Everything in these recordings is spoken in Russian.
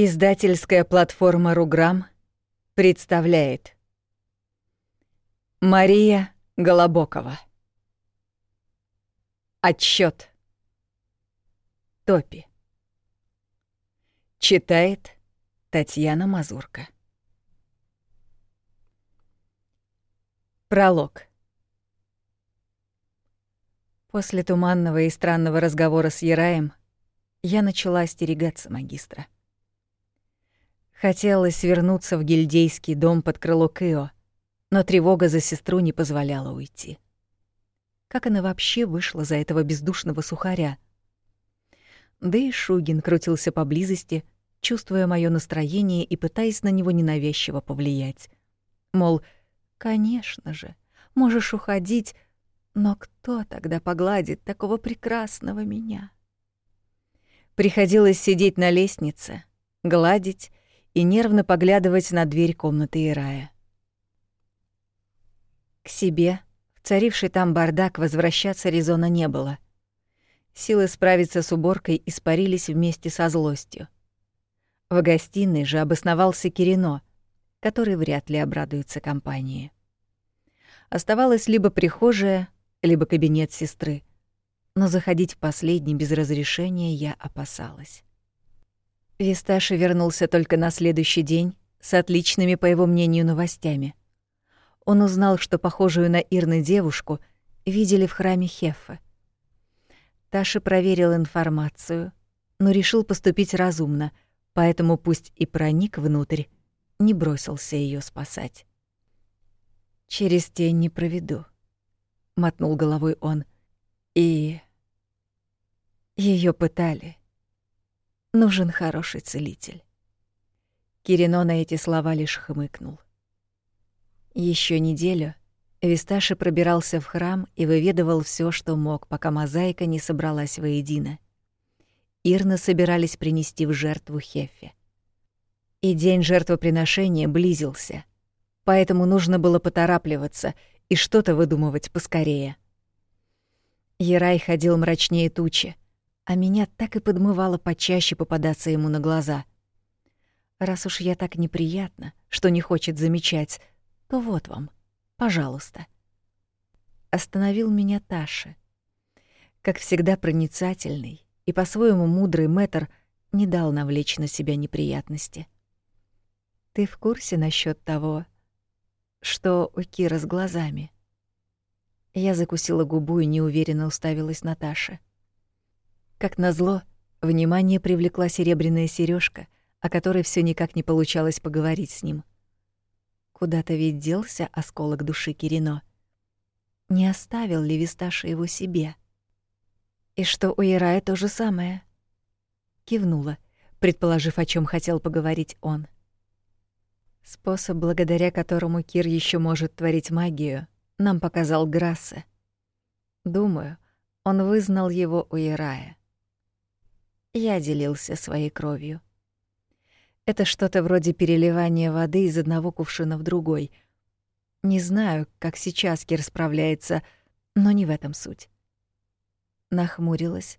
Издательская платформа «Руграм» представляет. Мария Голобокова. Отчет Топи. Читает Татьяна Мазурка. Пролог. После туманного и странного разговора с Яраем я начала остерегаться магистра. Хотелось вернуться в гильдейский дом под крыло Кэо, но тревога за сестру не позволяла уйти. Как она вообще вышла за этого бездушного сухаря? Да и Шугин крутился поблизости, чувствуя моё настроение и пытаясь на него ненавязчиво повлиять. Мол, конечно же, можешь уходить, но кто тогда погладит такого прекрасного меня? Приходилось сидеть на лестнице, гладить и нервно поглядывать на дверь комнаты Ирая. К себе, в царивший там бардак, возвращаться резона не было. Силы справиться с уборкой испарились вместе со злостью. В гостиной же обосновался Кирино, который вряд ли обрадуется компании. Оставалась либо прихожая, либо кабинет сестры, но заходить в последний без разрешения я опасалась. Висташи вернулся только на следующий день с отличными, по его мнению, новостями. Он узнал, что похожую на Ирны девушку видели в храме Хеффа. Таша проверил информацию, но решил поступить разумно, поэтому пусть и проник внутрь, не бросился ее спасать. «Через тень не проведу», — мотнул головой он. «И...» ее пытали. Нужен хороший целитель. Кирино на эти слова лишь хмыкнул. Еще неделю Висташи пробирался в храм и выведывал все, что мог, пока мозаика не собралась воедино. Ирны собирались принести в жертву Хефе. И день жертвоприношения близился, поэтому нужно было поторапливаться и что-то выдумывать поскорее. Ерай ходил мрачнее тучи, а меня так и подмывало почаще попадаться ему на глаза. Раз уж я так неприятно, что не хочет замечать, то вот вам, пожалуйста. Остановил меня Таша. Как всегда проницательный и по-своему мудрый мэтр не дал навлечь на себя неприятности. Ты в курсе насчет того, что у Кира с глазами? Я закусила губу и неуверенно уставилась на Таше. Как назло, внимание привлекла серебряная сережка, о которой все никак не получалось поговорить с ним. Куда-то ведь делся осколок души Кирино. Не оставил ли Висташа его себе? И что у Ирая то же самое? Кивнула, предположив, о чем хотел поговорить он. Способ, благодаря которому Кир еще может творить магию, нам показал Грассе. Думаю, он вызнал его у Ирая я делился своей кровью. Это что-то вроде переливания воды из одного кувшина в другой. Не знаю, как сейчас Кир справляется, но не в этом суть. Нахмурилась,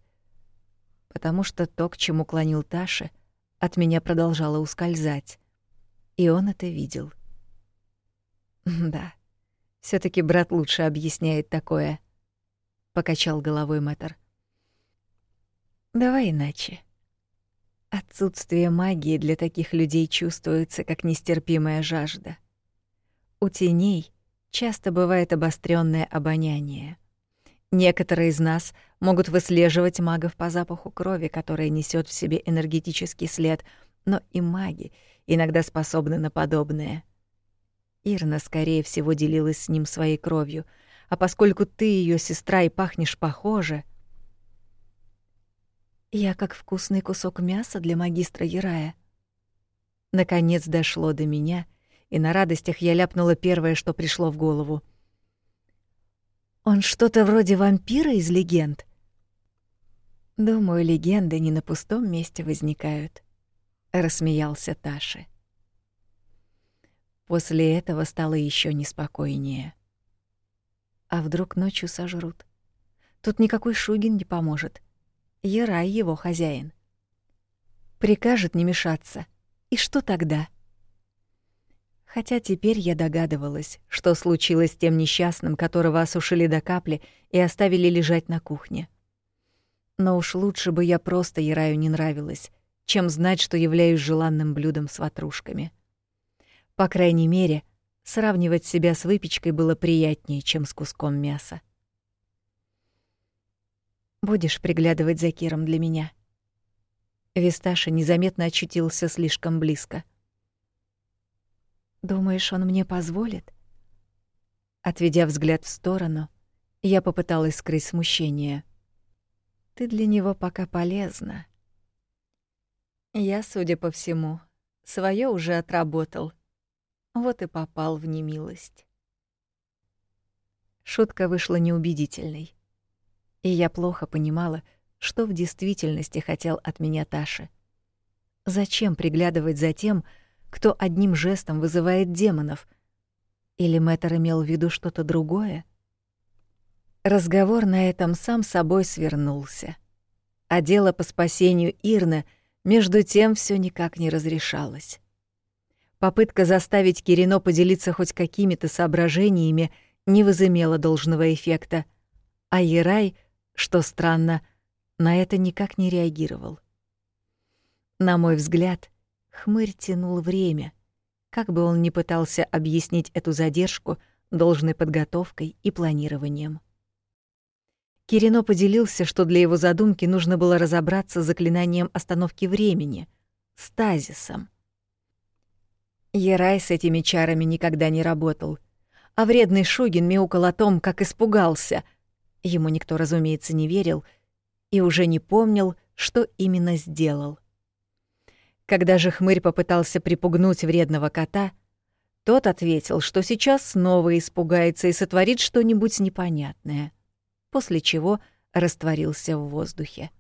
потому что то, к чему клонил Таша, от меня продолжало ускользать. И он это видел. Да, все таки брат лучше объясняет такое, — покачал головой мэтр. Давай иначе. Отсутствие магии для таких людей чувствуется как нестерпимая жажда. У теней часто бывает обостренное обоняние. Некоторые из нас могут выслеживать магов по запаху крови, которая несет в себе энергетический след, но и маги иногда способны на подобное. Ирна, скорее всего, делилась с ним своей кровью, а поскольку ты ее сестра и пахнешь похоже, я как вкусный кусок мяса для магистра Ярая. Наконец дошло до меня, и на радостях я ляпнула первое, что пришло в голову. Он что-то вроде вампира из легенд. Думаю, легенды не на пустом месте возникают, рассмеялся Таши. После этого стало еще неспокойнее. А вдруг ночью сожрут? Тут никакой Шугин не поможет. Ярай его хозяин. Прикажет не мешаться. И что тогда? Хотя теперь я догадывалась, что случилось с тем несчастным, которого осушили до капли и оставили лежать на кухне. Но уж лучше бы я просто Яраю не нравилась, чем знать, что являюсь желанным блюдом с ватрушками. По крайней мере, сравнивать себя с выпечкой было приятнее, чем с куском мяса. «Будешь приглядывать за Киром для меня?» Висташа незаметно очутился слишком близко. «Думаешь, он мне позволит?» Отведя взгляд в сторону, я попыталась скрыть смущение. «Ты для него пока полезна». Я, судя по всему, свое уже отработал. Вот и попал в немилость. Шутка вышла неубедительной. И я плохо понимала, что в действительности хотел от меня Таша. Зачем приглядывать за тем, кто одним жестом вызывает демонов? Или Мэтр имел в виду что-то другое? Разговор на этом сам собой свернулся. А дело по спасению Ирны между тем все никак не разрешалось. Попытка заставить Кирино поделиться хоть какими-то соображениями не возымела должного эффекта, а Ерай, что странно, на это никак не реагировал. На мой взгляд, хмырь тянул время, как бы он ни пытался объяснить эту задержку должной подготовкой и планированием. Кирино поделился, что для его задумки нужно было разобраться с заклинанием остановки времени, стазисом. Ерай с этими чарами никогда не работал, а вредный Шугин мяукал о том, как испугался. Ему никто, разумеется, не верил и уже не помнил, что именно сделал. Когда же хмырь попытался припугнуть вредного кота, тот ответил, что сейчас снова испугается и сотворит что-нибудь непонятное, после чего растворился в воздухе.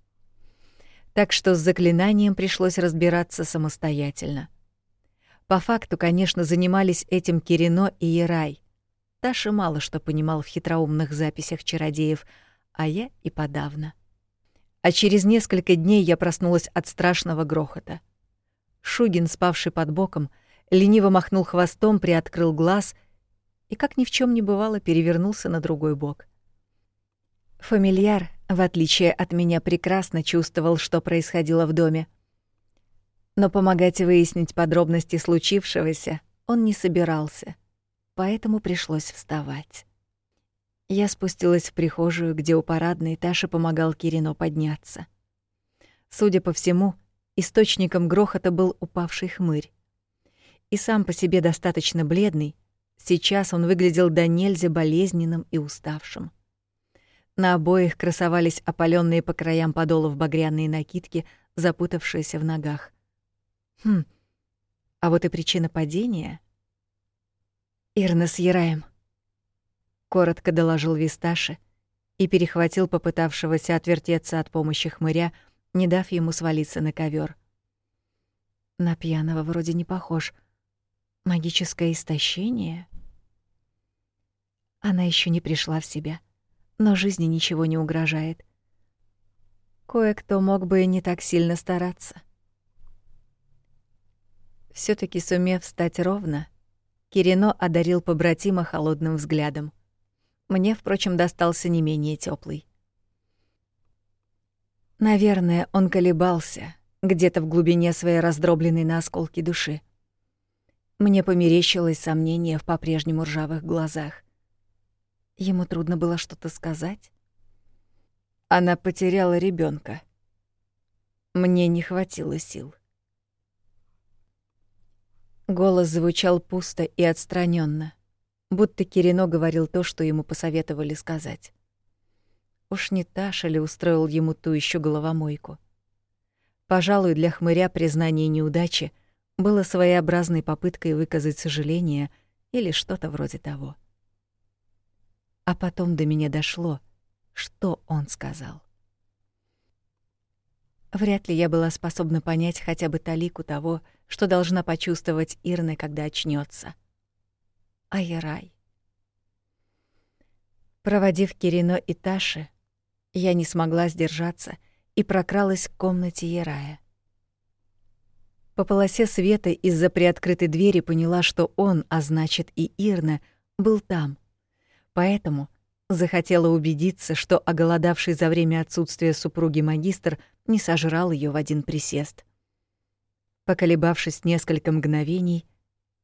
Так что с заклинанием пришлось разбираться самостоятельно — по факту, конечно, занимались этим Кирино и Ерай. Таша мало что понимал в хитроумных записях чародеев, а я и подавно. А через несколько дней я проснулась от страшного грохота. Шугин, спавший под боком, лениво махнул хвостом, приоткрыл глаз и, как ни в чем не бывало, перевернулся на другой бок. Фамильяр, в отличие от меня, прекрасно чувствовал, что происходило в доме — но помогать выяснить подробности случившегося он не собирался, поэтому пришлось вставать. Я спустилась в прихожую, где у парадной Таша помогал Кирино подняться. Судя по всему, источником грохота был упавший хмырь. И сам по себе достаточно бледный, сейчас он выглядел до нельзя болезненным и уставшим. На обоих красовались опаленные по краям подолов багряные накидки, запутавшиеся в ногах. Хм. А вот и причина падения. Ирна с Яраем. Коротко доложил Висташи и перехватил попытавшегося отвертеться от помощи хмыря, не дав ему свалиться на ковер. На пьяного вроде не похож. Магическое истощение? Она еще не пришла в себя, но жизни ничего не угрожает. Кое-кто мог бы и не так сильно стараться все таки сумев встать ровно, Кирино одарил побратима холодным взглядом. Мне, впрочем, достался не менее теплый. Наверное, он колебался где-то в глубине своей раздробленной на осколки души. Мне померещилось сомнение в по-прежнему ржавых глазах. Ему трудно было что-то сказать. Она потеряла ребенка. Мне не хватило сил. Голос звучал пусто и отстраненно, будто Кирино говорил то, что ему посоветовали сказать. Уж не Таша ли устроил ему ту еще головомойку? Пожалуй, для хмыря признание неудачи было своеобразной попыткой выказать сожаление или что-то вроде того. А потом до меня дошло, что он сказал. Вряд ли я была способна понять хотя бы талику того, что должна почувствовать Ирна, когда очнется. Айрай. Проводив Кирино и Таши, я не смогла сдержаться и прокралась к комнате Ярая. По полосе света из-за приоткрытой двери поняла, что он, а значит и Ирна, был там. Поэтому захотела убедиться, что оголодавший за время отсутствия супруги магистр не сожрал ее в один присест. Поколебавшись несколько мгновений,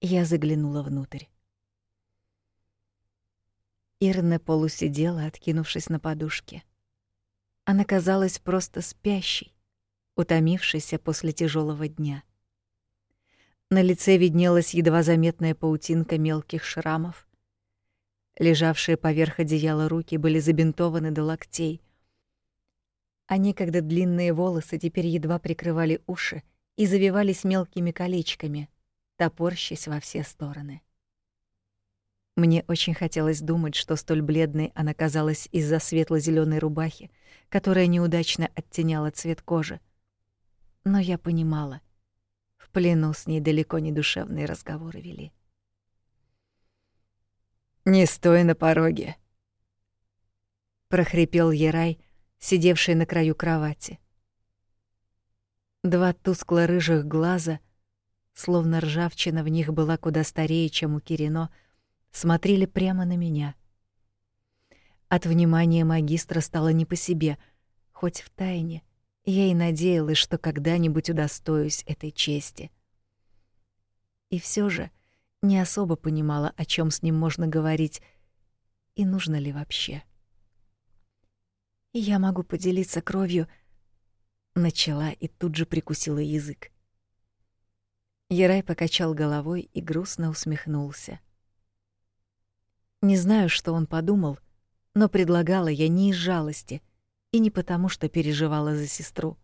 я заглянула внутрь. Ирна полусидела, откинувшись на подушке. Она казалась просто спящей, утомившейся после тяжелого дня. На лице виднелась едва заметная паутинка мелких шрамов. Лежавшие поверх одеяла руки были забинтованы до локтей. А некогда длинные волосы теперь едва прикрывали уши и завивались мелкими колечками, топорщась во все стороны. Мне очень хотелось думать, что столь бледной она казалась из-за светло зеленой рубахи, которая неудачно оттеняла цвет кожи. Но я понимала, в плену с ней далеко не душевные разговоры вели. «Не стой на пороге», — прохрипел Ерай, сидевший на краю кровати. Два тускло-рыжих глаза, словно ржавчина в них была куда старее, чем у Кирино, смотрели прямо на меня. От внимания магистра стало не по себе, хоть в тайне я и надеялась, что когда-нибудь удостоюсь этой чести. И все же не особо понимала, о чем с ним можно говорить и нужно ли вообще. «Я могу поделиться кровью», — начала и тут же прикусила язык. Ярай покачал головой и грустно усмехнулся. Не знаю, что он подумал, но предлагала я не из жалости и не потому, что переживала за сестру.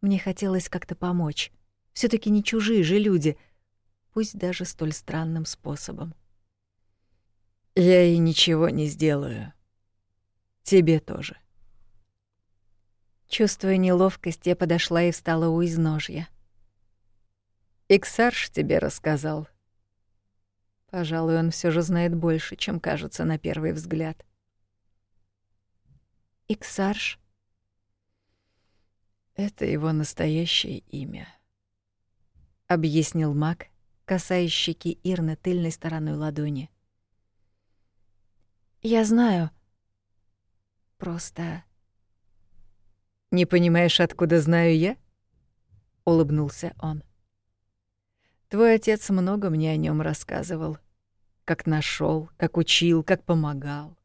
Мне хотелось как-то помочь. все таки не чужие же люди — пусть даже столь странным способом. Я и ничего не сделаю. Тебе тоже. Чувствуя неловкость, я подошла и встала у изножья. Иксарш тебе рассказал. Пожалуй, он все же знает больше, чем кажется на первый взгляд. Иксарш? Это его настоящее имя, объяснил маг, касаясь щеки Ирны тыльной стороной ладони. «Я знаю. Просто...» «Не понимаешь, откуда знаю я?» — улыбнулся он. «Твой отец много мне о нем рассказывал. Как нашел, как учил, как помогал».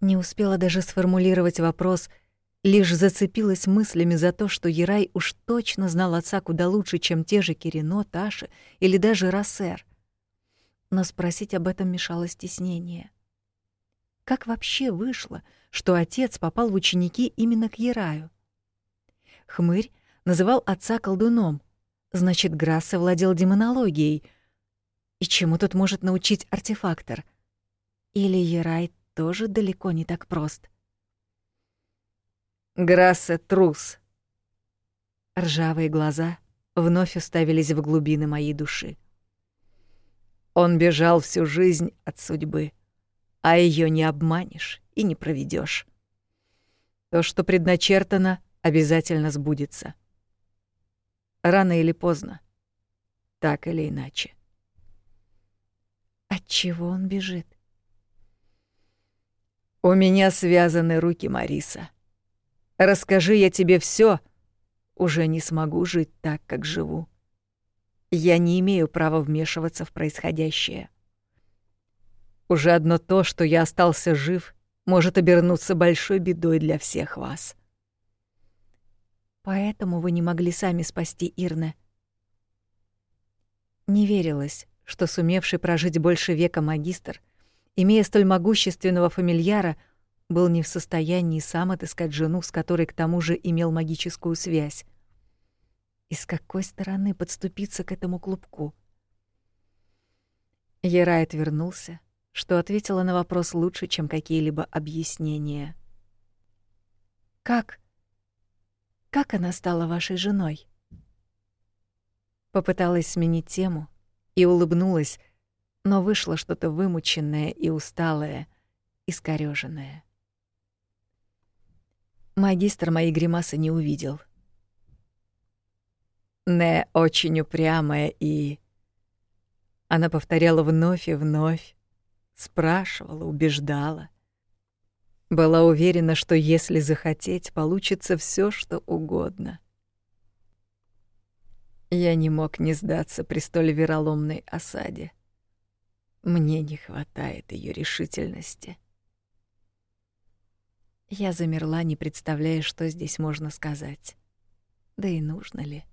Не успела даже сформулировать вопрос — Лишь зацепилась мыслями за то, что Ерай уж точно знал отца куда лучше, чем те же Кирино, Таши или даже Рассер. Но спросить об этом мешало стеснение. Как вообще вышло, что отец попал в ученики именно к Ераю? Хмырь называл отца колдуном, значит, Грасса владел демонологией. И чему тут может научить артефактор? Или Ерай тоже далеко не так прост? — Грассе трус. Ржавые глаза вновь уставились в глубины моей души. Он бежал всю жизнь от судьбы, а ее не обманешь и не проведешь. То, что предначертано, обязательно сбудется. Рано или поздно, так или иначе. От чего он бежит? У меня связаны руки, Мариса. Расскажи я тебе все, уже не смогу жить так, как живу. Я не имею права вмешиваться в происходящее. Уже одно то, что я остался жив, может обернуться большой бедой для всех вас. Поэтому вы не могли сами спасти Ирне. Не верилось, что сумевший прожить больше века магистр, имея столь могущественного фамильяра, — был не в состоянии сам отыскать жену, с которой к тому же имел магическую связь. И с какой стороны подступиться к этому клубку? Ерай отвернулся, что ответила на вопрос лучше, чем какие-либо объяснения. «Как? Как она стала вашей женой?» Попыталась сменить тему и улыбнулась, но вышло что-то вымученное и усталое, искорёженное. Магистр моей гримасы не увидел. Не очень упрямая и... Она повторяла вновь и вновь, спрашивала, убеждала. Была уверена, что если захотеть, получится все, что угодно. Я не мог не сдаться при столь вероломной осаде. Мне не хватает ее решительности. Я замерла, не представляя, что здесь можно сказать. Да и нужно ли.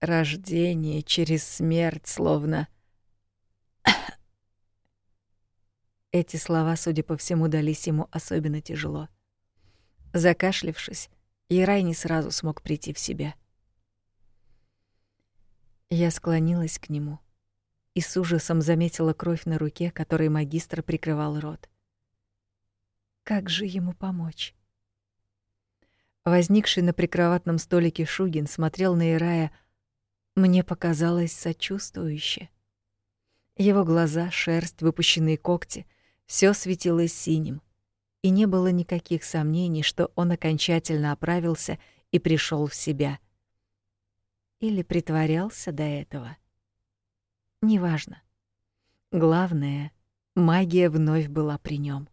Рождение через смерть, словно... Эти слова, судя по всему, дались ему особенно тяжело. Закашлившись, Ирай не сразу смог прийти в себя. Я склонилась к нему и с ужасом заметила кровь на руке, которой магистр прикрывал рот. Как же ему помочь? Возникший на прикроватном столике Шугин смотрел на Ирая, мне показалось, сочувствующе. Его глаза, шерсть, выпущенные когти — все светилось синим, и не было никаких сомнений, что он окончательно оправился и пришел в себя. Или притворялся до этого. Неважно. Главное, магия вновь была при нем.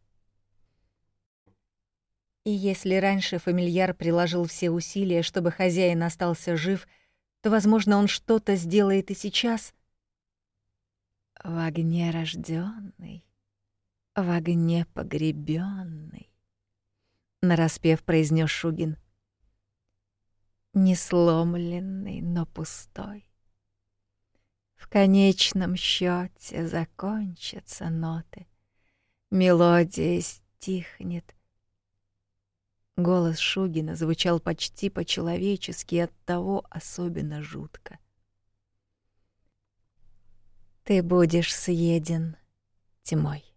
И если раньше фамильяр приложил все усилия, чтобы хозяин остался жив, то, возможно, он что-то сделает и сейчас. В огне рожденный, в огне погребенный, нараспев произнес Шугин. Не сломленный, но пустой. В конечном счете закончатся ноты, мелодия стихнет, Голос Шугина звучал почти по-человечески и оттого особенно жутко. Ты будешь съеден тьмой.